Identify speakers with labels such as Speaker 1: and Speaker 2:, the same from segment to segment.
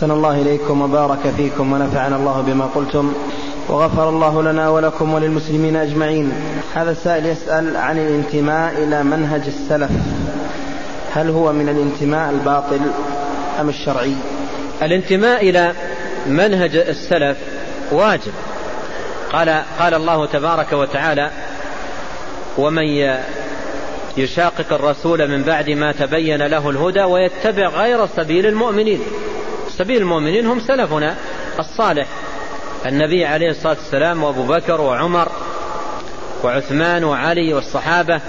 Speaker 1: أحسن الله إليكم وبارك فيكم ونفعنا الله بما قلتم وغفر الله لنا ولكم وللمسلمين أجمعين. هذا السائل يسأل عن الانتماء إلى منهج السلف. هل هو من الانتماء الباطل أم الشرعي؟
Speaker 2: الانتماء إلى منهج السلف واجب. قال قال الله تبارك وتعالى ومن يشاقق الرسول من بعد ما تبين له الهدى ويتبع غير سبيل المؤمنين. سبيل المؤمنين هم سلفنا الصالح النبي عليه الصلاة والسلام وأبو بكر وعمر وعثمان وعلي والصحابة.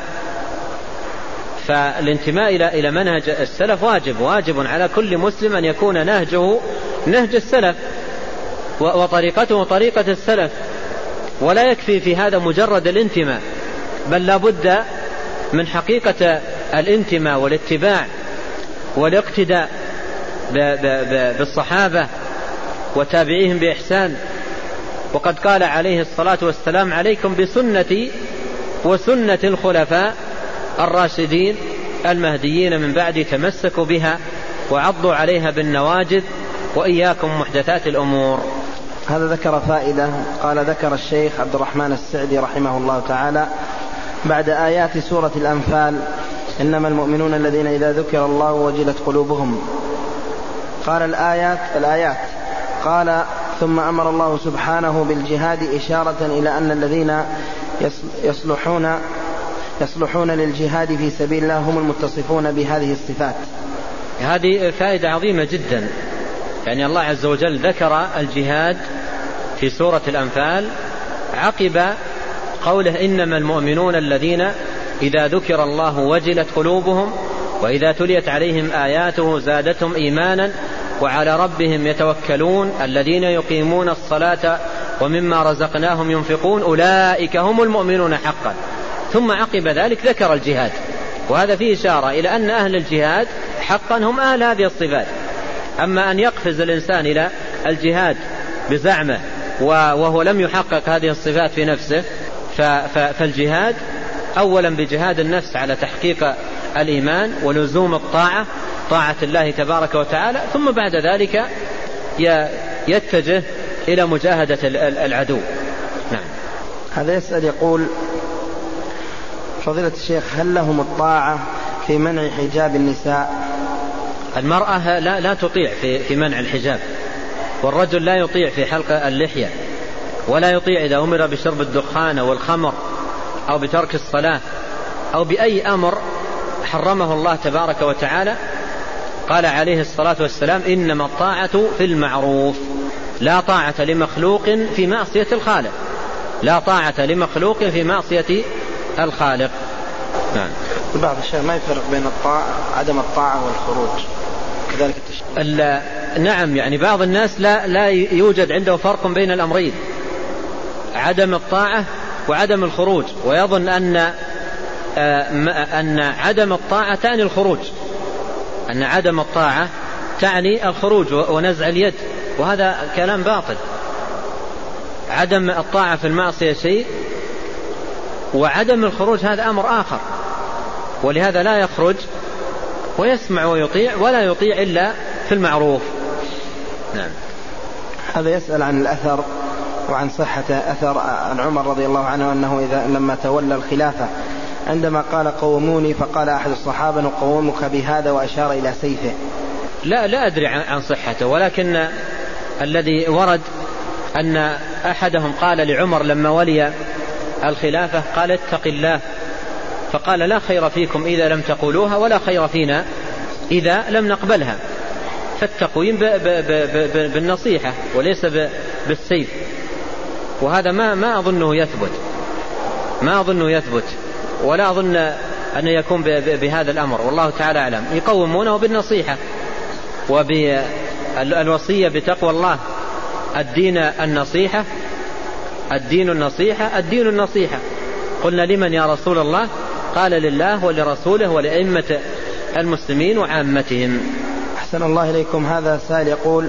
Speaker 2: فالانتماء إلى إلى منهج السلف واجب واجب على كل مسلم أن يكون نهجه نهج السلف وطريقته طريقة السلف. ولا يكفي في هذا مجرد الانتماء بل لا بد من حقيقة الانتماء والاتباع والاقتداء. بالصحابة وتابعيهم بإحسان. وقد قال عليه الصلاة والسلام عليكم بسنتي وسنة الخلفاء الراشدين المهديين من بعد تمسكوا بها وعضوا عليها بالنواجذ وإياكم محدثات الأمور.
Speaker 1: هذا ذكر فائدة قال ذكر الشيخ عبد الرحمن السعدي رحمه الله تعالى بعد آيات سورة الأنفال إنما المؤمنون الذين إذا ذكر الله وجلت قلوبهم قال الآيات الآيات. قال ثم أمر الله سبحانه بالجهاد إشارة إلى أن الذين يصلحون يصلحون للجهاد في سبيل الله هم المتصفون بهذه الصفات.
Speaker 2: هذه فائدة عظيمة جدا. يعني الله عز وجل ذكر الجهاد في سورة الأنفال عقب قوله إنما المؤمنون الذين إذا ذكر الله وجلت قلوبهم وإذا تليت عليهم آياته زادتهم إيمانا وعلى ربهم يتوكلون الذين يقيمون الصلاة ومما رزقناهم ينفقون أولئك هم المؤمنون حقا. ثم عقب ذلك ذكر الجهاد. وهذا فيه إشارة إلى أن أهل الجهاد حقا هم أهل هذه الصفات. أما أن يقفز الإنسان إلى الجهاد بزعمه وهو لم يحقق هذه الصفات في نفسه فالجهاد أولا بجهاد النفس على تحقيق الإيمان ولزوم الطاعة طاعة الله تبارك وتعالى ثم بعد ذلك يتجه إلى مجاهدة العدو. نعم.
Speaker 1: هذا يسأل يقول فضيلة الشيخ هل لهم الطاعة في منع حجاب النساء؟
Speaker 2: المرأة لا, لا تطيع في, في منع الحجاب. والرجل لا يطيع في حلق اللحية ولا يطيع إذا أمر بشرب الدخان أو الخمر أو بترك الصلاة أو بأي أمر حرمه الله تبارك وتعالى قال عليه الصلاة والسلام إنما الطاعة في المعروف. لا طاعة لمخلوق في معصية الخالق. لا طاعة لمخلوق في معصية الخالق.
Speaker 1: نعم. بعض الشيء ما يفرق بين الطاعة عدم الطاعة والخروج. كذلك
Speaker 2: التشريع. نعم يعني بعض الناس لا لا يوجد عنده فرق بين الأمرين. عدم الطاعة وعدم الخروج. ويظن أن آه، أن عدم الطاعة تعني الخروج. أن عدم الطاعة تعني الخروج ونزع اليد وهذا كلام باطل. عدم الطاعة في المعصية شيء وعدم الخروج هذا أمر آخر. ولهذا لا يخرج ويسمع ويطيع ولا يطيع إلا في المعروف.
Speaker 1: نعم. هذا يسأل عن الأثر وعن صحة أثر عن عمر رضي الله عنه أنه إذا لما تولى الخلافة عندما قال قوموني فقال أحد الصحابة نقومك بهذا وأشار إلى سيفه.
Speaker 2: لا لا أدري عن صحته ولكن الذي ورد أن أحدهم قال لعمر لما ولي الخلافة قال اتق الله. فقال لا خير فيكم إذا لم تقولوها ولا خير فينا إذا لم نقبلها. فالتقويم بالنصيحة وليس بالسيف. وهذا ما ما أظنه يثبت. ما أظنه يثبت. ولا أظن أن يكون بهذا الأمر. والله تعالى أعلم. يقومونه بالنصيحة وبالوصية بتقوى الله. الدين النصيحة الدين النصيحة الدين النصيحة. قلنا لمن يا رسول الله؟ قال لله ولرسوله ولأئمة المسلمين وعامتهم.
Speaker 1: أحسن الله إليكم. هذا سائل يقول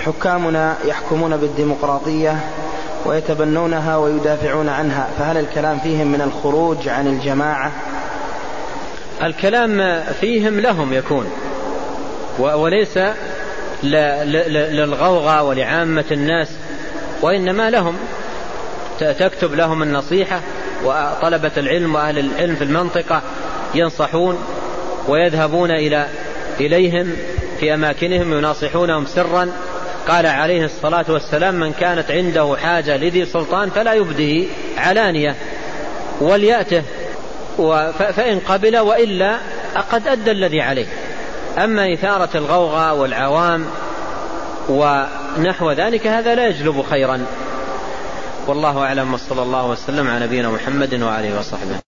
Speaker 1: حكامنا يحكمون بالديمقراطية. ويتبنونها ويدافعون عنها فهل الكلام فيهم من الخروج عن الجماعة؟
Speaker 2: الكلام فيهم لهم يكون وليس للغوغاء ولعامة الناس وإنما لهم. تكتب لهم النصيحة وطلبة العلم وأهل العلم في المنطقة ينصحون ويذهبون إلى إليهم في أماكنهم يناصحونهم سرا قال عليه الصلاة والسلام من كانت عنده حاجة لذي سلطان فلا يبده علانية وليأته فإن قبل وإلا قد أدى الذي عليه. أما إثارة الغوغاء والعوام ونحو ذلك هذا لا يجلب خيرا. والله أعلم وصلى الله وسلم على نبينا محمد وآله وصحبه.